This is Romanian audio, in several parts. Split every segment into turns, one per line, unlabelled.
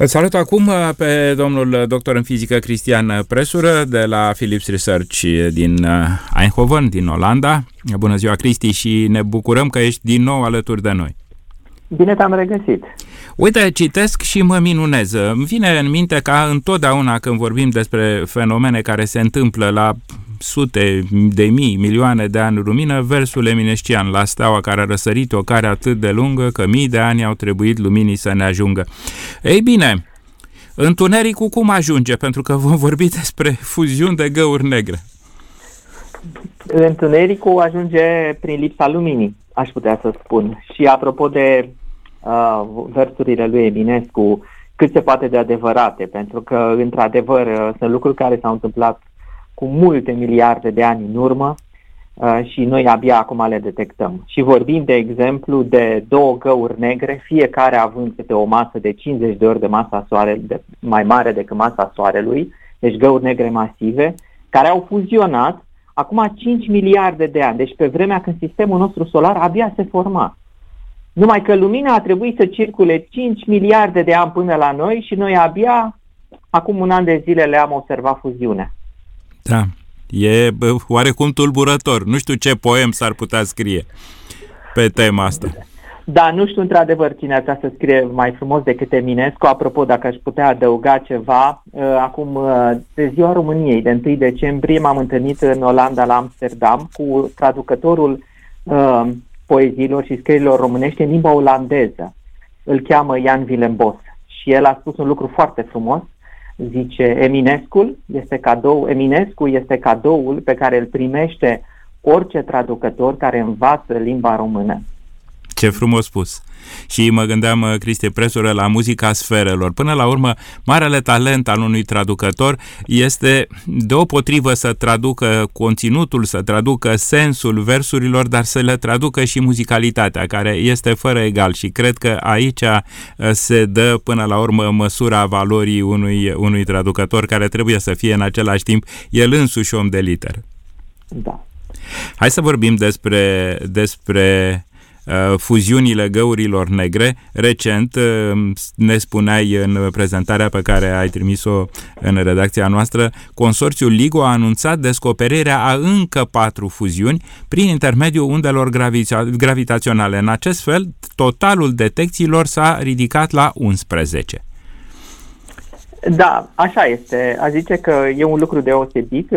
Îl salut acum uh, pe domnul doctor în fizică Cristian Presură de la Philips Research din uh, Eindhoven, din Olanda. Bună ziua, Cristi, și ne bucurăm că ești din nou alături de noi.
Bine te-am regăsit.
Uite, citesc și mă minunez. Îmi vine în minte ca întotdeauna când vorbim despre fenomene care se întâmplă la sute de mii, milioane de ani lumină, versul eminescian la steaua care a răsărit o care atât de lungă că mii de ani au trebuit luminii să ne ajungă. Ei bine, întunericul cum ajunge? Pentru că vom vorbi despre fuziuni de găuri negre.
Întunericul ajunge prin lipsa luminii, aș putea să spun. Și apropo de uh, versurile lui Eminescu, cât se poate de adevărate, pentru că, într-adevăr, uh, sunt lucruri care s-au întâmplat cu multe miliarde de ani în urmă uh, și noi abia acum le detectăm. Și vorbim, de exemplu, de două găuri negre, fiecare având câte o masă de 50 de ori de masa soarelui, de, mai mare decât masa soarelui, deci găuri negre masive, care au fuzionat acum 5 miliarde de ani, deci pe vremea când sistemul nostru solar abia se forma. Numai că lumina a trebuit să circule 5 miliarde de ani până la noi și noi abia acum un an de zile le-am observat fuziunea.
Da, e oarecum tulburător. Nu știu ce poem s-ar putea scrie pe tema asta.
Da, nu știu într-adevăr cine ar să scrie mai frumos decât Eminescu. Apropo, dacă aș putea adăuga ceva, uh, acum uh, de ziua României, de 1 decembrie, m-am întâlnit în Olanda, la Amsterdam, cu traducătorul uh, poeziilor și scrierilor românești în limba olandeză. Îl cheamă Ian Willembos și el a spus un lucru foarte frumos zice Eminescu este cadou, Eminescu este cadoul pe care îl primește orice traducător care învață limba română.
Ce frumos spus! Și mă gândeam, uh, Cristi Presură, la muzica sferelor. Până la urmă, marele talent al unui traducător este deopotrivă să traducă conținutul, să traducă sensul versurilor, dar să le traducă și muzicalitatea, care este fără egal și cred că aici uh, se dă până la urmă măsura valorii unui, unui traducător care trebuie să fie în același timp el însuși om de liter.
Da.
Hai să vorbim despre, despre Uh, fuziunile găurilor negre. Recent uh, ne spuneai în prezentarea pe care ai trimis-o în redacția noastră, consorțiul LIGO a anunțat descoperirea a încă patru fuziuni prin intermediul undelor gravitaționale. În acest fel, totalul detecțiilor s-a ridicat la 11.
Da, așa este. A zice că e un lucru deosebit.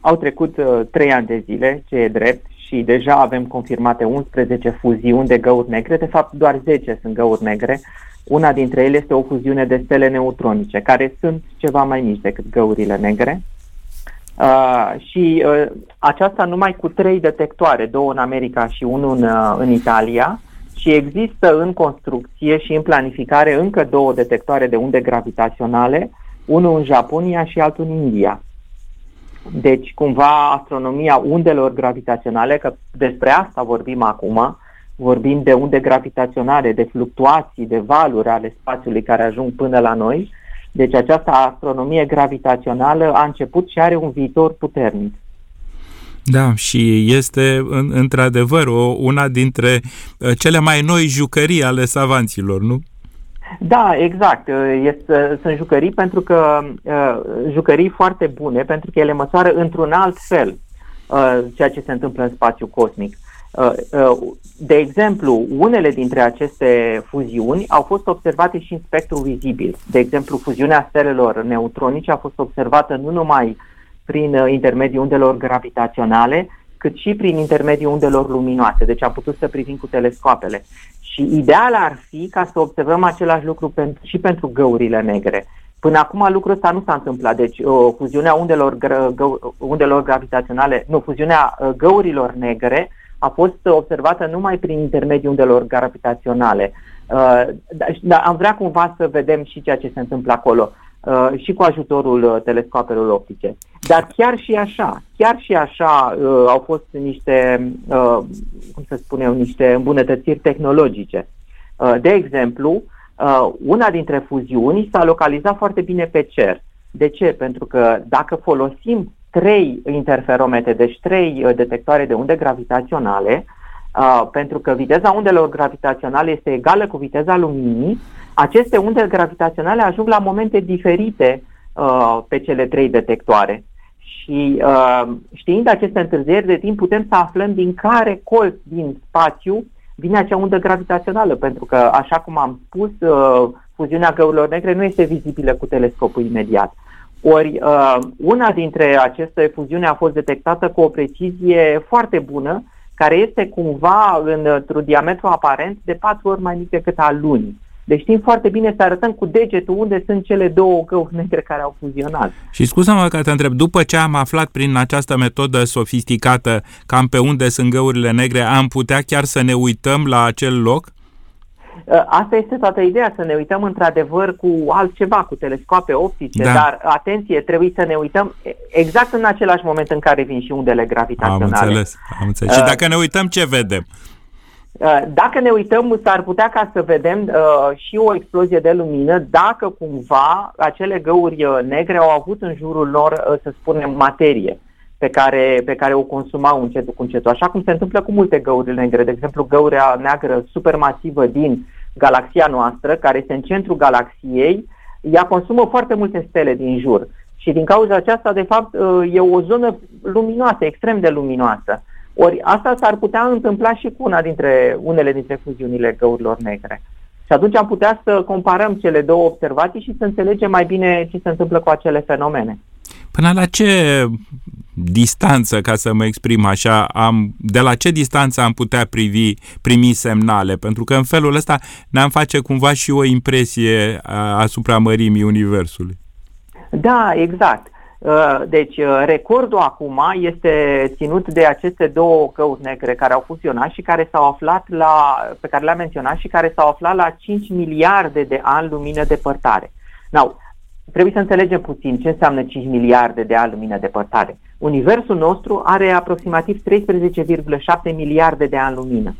Au trecut uh, trei ani de zile, ce e drept, și deja avem confirmate 11 fuziuni de găuri negre, de fapt doar 10 sunt găuri negre. Una dintre ele este o fuziune de stele neutronice, care sunt ceva mai mici decât găurile negre. Uh, și uh, aceasta numai cu trei detectoare, două în America și unul în, uh, în Italia, și există în construcție și în planificare încă două detectoare de unde gravitaționale, unul în Japonia și altul în India. Deci, cumva, astronomia undelor gravitaționale, că despre asta vorbim acum, vorbim de unde gravitaționale, de fluctuații, de valuri ale spațiului care ajung până la noi. Deci această astronomie gravitațională a început și are un viitor puternic.
Da, și este într-adevăr o, una dintre uh, cele mai noi jucării ale savanților, nu?
Da, exact. Este, sunt jucării pentru că uh, jucării foarte bune pentru că ele măsoară într-un alt fel uh, ceea ce se întâmplă în spațiu cosmic. Uh, de exemplu, unele dintre aceste fuziuni au fost observate și în spectru vizibil. De exemplu, fuziunea stelelor neutronice a fost observată nu numai prin intermediul undelor gravitaționale, cât și prin intermediul undelor luminoase. Deci am putut să privim cu telescoapele. Și ideal ar fi ca să observăm același lucru pentru, și pentru găurile negre. Până acum lucrul ăsta nu s-a întâmplat, deci o, fuziunea undelor, gă, gă, undelor gravitaționale, nu, fuziunea ă, găurilor negre a fost observată numai prin intermediul undelor gravitaționale. Uh, dar am vrea cumva să vedem și ceea ce se întâmplă acolo. Uh, și cu ajutorul uh, telescoapelor optice. Dar chiar și așa, chiar și așa uh, au fost niște, uh, cum să spun eu, niște îmbunătățiri tehnologice. Uh, de exemplu, uh, una dintre fuziuni s-a localizat foarte bine pe cer. De ce? Pentru că dacă folosim trei interferometre, deci trei uh, detectoare de unde gravitaționale, uh, pentru că viteza undelor gravitaționale este egală cu viteza luminii, aceste unde gravitaționale ajung la momente diferite uh, pe cele trei detectoare. Și uh, știind aceste întârzieri de timp, putem să aflăm din care colț din spațiu vine acea undă gravitațională, pentru că, așa cum am spus, uh, fuziunea găurilor negre nu este vizibilă cu telescopul imediat. Ori uh, una dintre aceste fuziuni a fost detectată cu o precizie foarte bună, care este cumva într-un diametru aparent de patru ori mai mic decât al lunii. Deci știm foarte bine să arătăm cu degetul unde sunt cele două găuri negre care au fuzionat.
Și scuză-mă că te întreb, după ce am aflat prin această metodă sofisticată cam pe unde sunt găurile negre, am putea chiar să ne uităm la acel loc?
Ă, asta este toată ideea, să ne uităm într-adevăr cu altceva, cu telescoape optice, da. dar atenție, trebuie să ne uităm exact în același moment în care vin și undele gravitaționale.
Am înțeles, am înțeles. Uh, și dacă ne uităm, ce vedem?
Uh, dacă ne uităm, s-ar putea ca să vedem uh, și o explozie de lumină dacă cumva acele găuri uh, negre au avut în jurul lor, uh, să spunem, materie pe care, pe care o consumau încetul cu încetul. Așa cum se întâmplă cu multe găuri negre. De exemplu, găurea neagră supermasivă din galaxia noastră, care este în centrul galaxiei, ea consumă foarte multe stele din jur. Și din cauza aceasta, de fapt, uh, e o zonă luminoasă, extrem de luminoasă. Ori asta s-ar putea întâmpla și cu una dintre, unele dintre fuziunile găurilor negre. Și atunci am putea să comparăm cele două observații și să înțelegem mai bine ce se întâmplă cu acele fenomene.
Până la ce distanță, ca să mă exprim așa, am, de la ce distanță am putea privi, primi semnale? Pentru că în felul ăsta ne-am face cumva și o impresie asupra mărimii Universului.
Da, exact. Uh, deci, uh, recordul acum este ținut de aceste două căuri negre care au fusionat și care s-au aflat la, pe care le-am menționat și care s-au aflat la 5 miliarde de ani lumină depărtare. Now, trebuie să înțelegem puțin ce înseamnă 5 miliarde de ani lumină depărtare. Universul nostru are aproximativ 13,7 miliarde de ani lumină.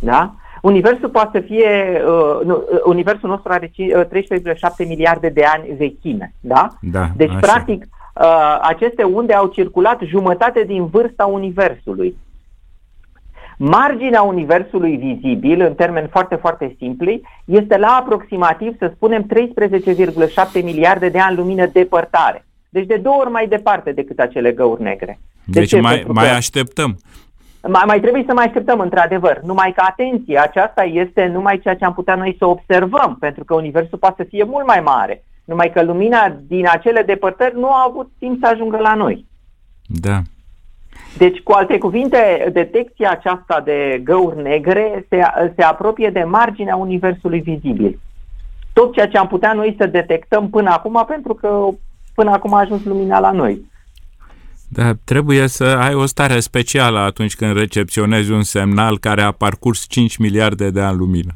Da? Universul poate să fie, uh, nu, uh, universul nostru are 13,7 miliarde de ani vechime, da?
da
deci, așa. practic, uh, aceste unde au circulat jumătate din vârsta Universului. Marginea Universului vizibil, în termeni foarte, foarte simpli, este la aproximativ, să spunem, 13,7 miliarde de ani lumină depărtare. Deci de două ori mai departe decât acele găuri negre.
De deci ce? mai, mai așteptăm.
Mai, mai trebuie să mai așteptăm, într-adevăr. Numai că, atenție, aceasta este numai ceea ce am putea noi să observăm, pentru că Universul poate să fie mult mai mare. Numai că lumina din acele depărtări nu a avut timp să ajungă la noi.
Da.
Deci, cu alte cuvinte, detecția aceasta de găuri negre se, se apropie de marginea universului vizibil. Tot ceea ce am putea noi să detectăm până acum, pentru că până acum a ajuns lumina la noi.
Da, trebuie să ai o stare specială atunci când recepționezi un semnal care a parcurs 5 miliarde de ani lumină.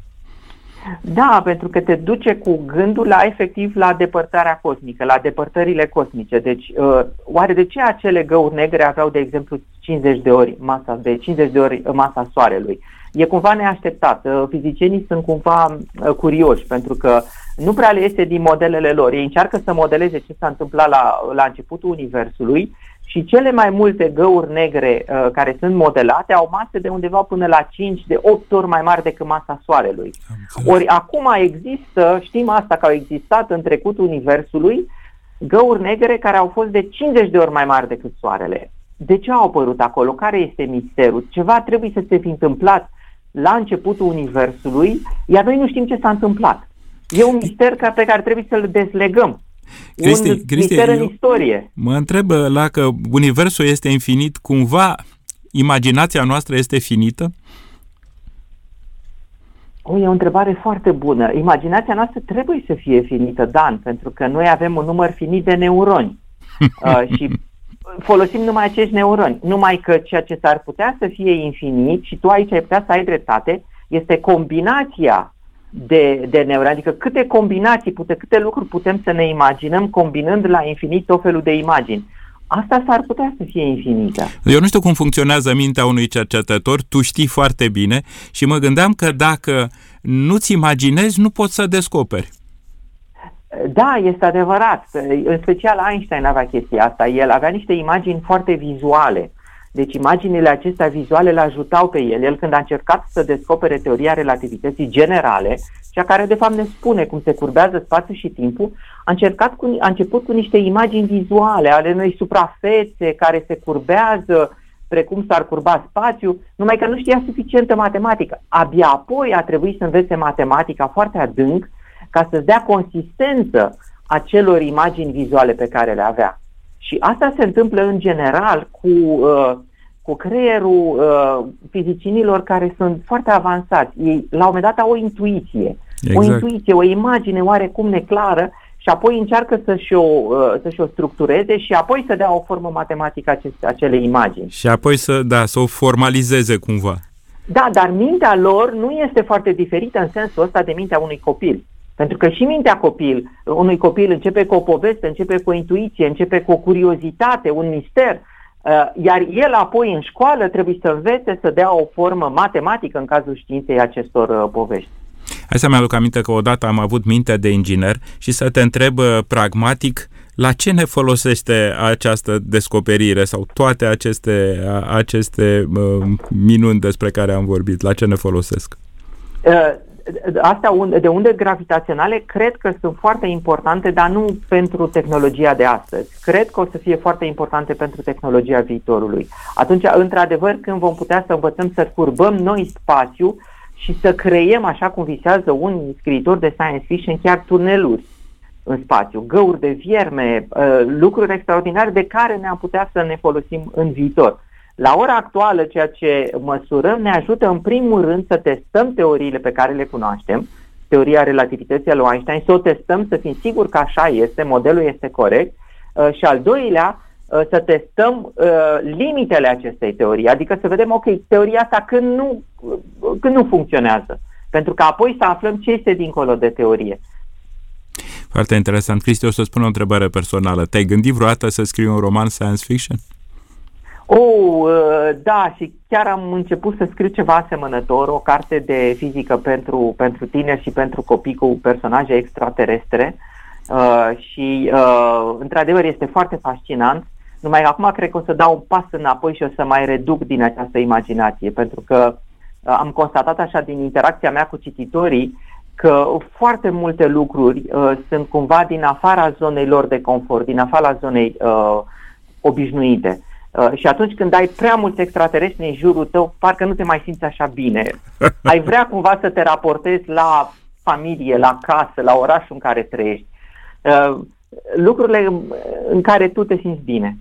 Da, pentru că te duce cu gândul la efectiv la depărtarea cosmică, la depărtările cosmice. Deci, uh, oare de ce acele găuri negre aveau, de exemplu, 50 de ori masa, de 50 de ori masa Soarelui? E cumva neașteptat. Uh, fizicienii sunt cumva uh, curioși, pentru că nu prea le este din modelele lor. Ei încearcă să modeleze ce s-a întâmplat la, la începutul Universului și cele mai multe găuri negre uh, care sunt modelate au mase de undeva până la 5 de 8 ori mai mari decât masa Soarelui. Ori acum există, știm asta că au existat în trecutul Universului, găuri negre care au fost de 50 de ori mai mari decât Soarele. De ce au apărut acolo? Care este misterul? Ceva trebuie să se fi întâmplat la începutul Universului, iar noi nu știm ce s-a întâmplat. E un mister pe care trebuie să-l dezlegăm. Cristi, un Cristi, mister în istorie.
Mă întreb la că universul este infinit, cumva imaginația noastră este finită?
O, e o întrebare foarte bună. Imaginația noastră trebuie să fie finită, Dan, pentru că noi avem un număr finit de neuroni uh, și folosim numai acești neuroni. Numai că ceea ce s-ar putea să fie infinit, și tu aici ai putea să ai dreptate, este combinația de, de neuroni, adică câte combinații, pute, câte lucruri putem să ne imaginăm combinând la infinit tot felul de imagini. Asta s-ar putea să fie infinită.
Eu nu știu cum funcționează mintea unui cercetător, tu știi foarte bine și mă gândeam că dacă nu-ți imaginezi, nu poți să descoperi.
Da, este adevărat. În special Einstein avea chestia asta. El avea niște imagini foarte vizuale Deci imaginile acestea vizuale îl ajutau pe el. El când a încercat să descopere teoria relativității generale, cea care de fapt ne spune cum se curbează spațiul și timpul, a, încercat cu, a început cu niște imagini vizuale ale unei suprafețe care se curbează, precum s-ar curba spațiul, numai că nu știa suficientă matematică. Abia apoi a trebuit să învețe matematica foarte adânc ca să-ți dea consistență acelor imagini vizuale pe care le avea. Și asta se întâmplă în general cu, uh, cu creierul uh, fizicienilor care sunt foarte avansați. Ei, la un moment dat, au o intuiție. Exact. O intuiție, o imagine oarecum neclară și apoi încearcă să-și o, uh, să-și o structureze și apoi să dea o formă matematică aceste, acele imagini.
Și apoi să, da, să o formalizeze cumva.
Da, dar mintea lor nu este foarte diferită în sensul ăsta de mintea unui copil. Pentru că și mintea copil, unui copil începe cu o poveste, începe cu o intuiție, începe cu o curiozitate, un mister, uh, iar el apoi în școală trebuie să învețe să dea o formă matematică în cazul științei acestor uh, povești.
Hai să mi-aduc aminte că odată am avut mintea de inginer și să te întreb uh, pragmatic la ce ne folosește această descoperire sau toate aceste, aceste minuni despre care am vorbit? La ce ne folosesc?
Astea unde, de unde gravitaționale cred că sunt foarte importante, dar nu pentru tehnologia de astăzi. Cred că o să fie foarte importante pentru tehnologia viitorului. Atunci, într-adevăr, când vom putea să învățăm să curbăm noi spațiu și să creiem, așa cum visează unii scriitori de science fiction, chiar tuneluri în spațiu, găuri de vierme, uh, lucruri extraordinare de care ne-am putea să ne folosim în viitor. La ora actuală, ceea ce măsurăm ne ajută în primul rând să testăm teoriile pe care le cunoaștem, teoria relativității lui Einstein, să o testăm, să fim siguri că așa este, modelul este corect, uh, și al doilea, uh, să testăm uh, limitele acestei teorii, adică să vedem, ok, teoria asta când nu, când nu funcționează, pentru că apoi să aflăm ce este dincolo de teorie.
Foarte interesant. Cristi, o să spun o întrebare personală. Te-ai gândit vreodată să scrii un roman science fiction?
Oh, uh, da, și chiar am început să scriu ceva asemănător, o carte de fizică pentru, pentru tineri și pentru copii cu personaje extraterestre uh, și uh, într-adevăr este foarte fascinant, numai că acum cred că o să dau un pas înapoi și o să mai reduc din această imaginație, pentru că uh, am constatat așa din interacția mea cu cititorii că foarte multe lucruri uh, sunt cumva din afara zonei lor de confort, din afara zonei uh, obișnuite. Uh, și atunci când ai prea mulți extraterestri în jurul tău, parcă nu te mai simți așa bine. Ai vrea cumva să te raportezi la familie, la casă, la orașul în care trăiești. Uh, lucrurile în care tu te simți bine.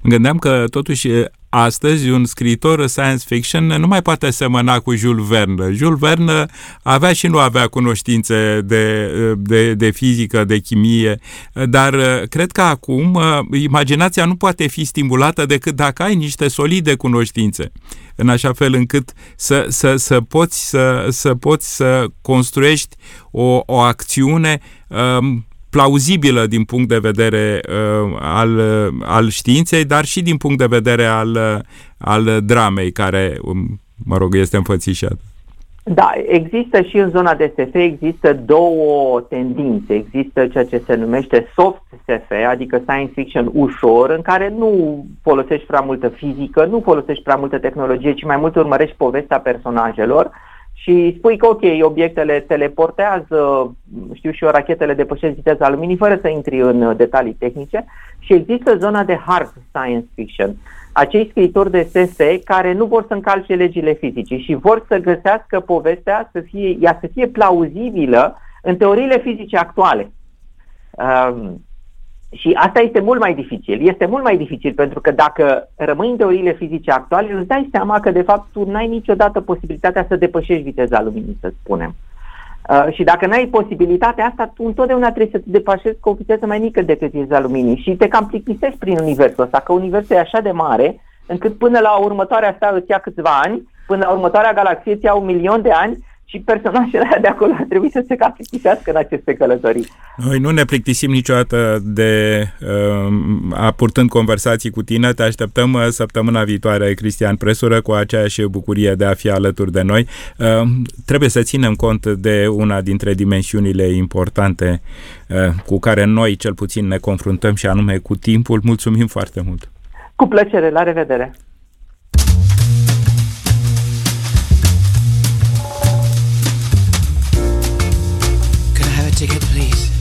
Mă gândeam că totuși astăzi un scriitor science fiction nu mai poate semăna cu Jules Verne. Jules Verne avea și nu avea cunoștințe de, de, de fizică, de chimie, dar cred că acum imaginația nu poate fi stimulată decât dacă ai niște solide cunoștințe în așa fel încât să, să, să, poți, să, să poți să construiești o, o acțiune um, plauzibilă din punct de vedere uh, al, uh, al științei, dar și din punct de vedere al, uh, al dramei care, um, mă rog, este înfățișată.
Da, există și în zona de SF, există două tendințe. Există ceea ce se numește soft SF, adică science fiction ușor, în care nu folosești prea multă fizică, nu folosești prea multă tehnologie, ci mai mult urmărești povestea personajelor și spui că ok, obiectele teleportează, știu și eu, rachetele depășesc viteza luminii fără să intri în uh, detalii tehnice și există zona de hard science fiction. Acei scriitori de SF care nu vor să încalce legile fizice și vor să găsească povestea să fie, ea să fie plauzibilă în teoriile fizice actuale. Um, și asta este mult mai dificil. Este mult mai dificil pentru că dacă rămâi în teoriile fizice actuale, îți dai seama că de fapt tu n-ai niciodată posibilitatea să depășești viteza luminii, să spunem. Uh, și dacă n-ai posibilitatea asta, tu întotdeauna trebuie să te depășești cu o viteză mai mică decât viteza luminii și te cam plictisești prin universul ăsta, că universul e așa de mare încât până la următoarea asta îți ia câțiva ani, până la următoarea galaxie îți ia un milion de ani și personajele de acolo ar trebui să se capitisească în aceste călătorii.
Noi nu ne plictisim niciodată de uh, apurtând conversații cu tine. Te așteptăm uh, săptămâna viitoare, Cristian Presură, cu aceeași bucurie de a fi alături de noi. Uh, trebuie să ținem cont de una dintre dimensiunile importante uh, cu care noi cel puțin ne confruntăm și anume cu timpul. Mulțumim foarte mult!
Cu plăcere, la revedere!
Ticket, please.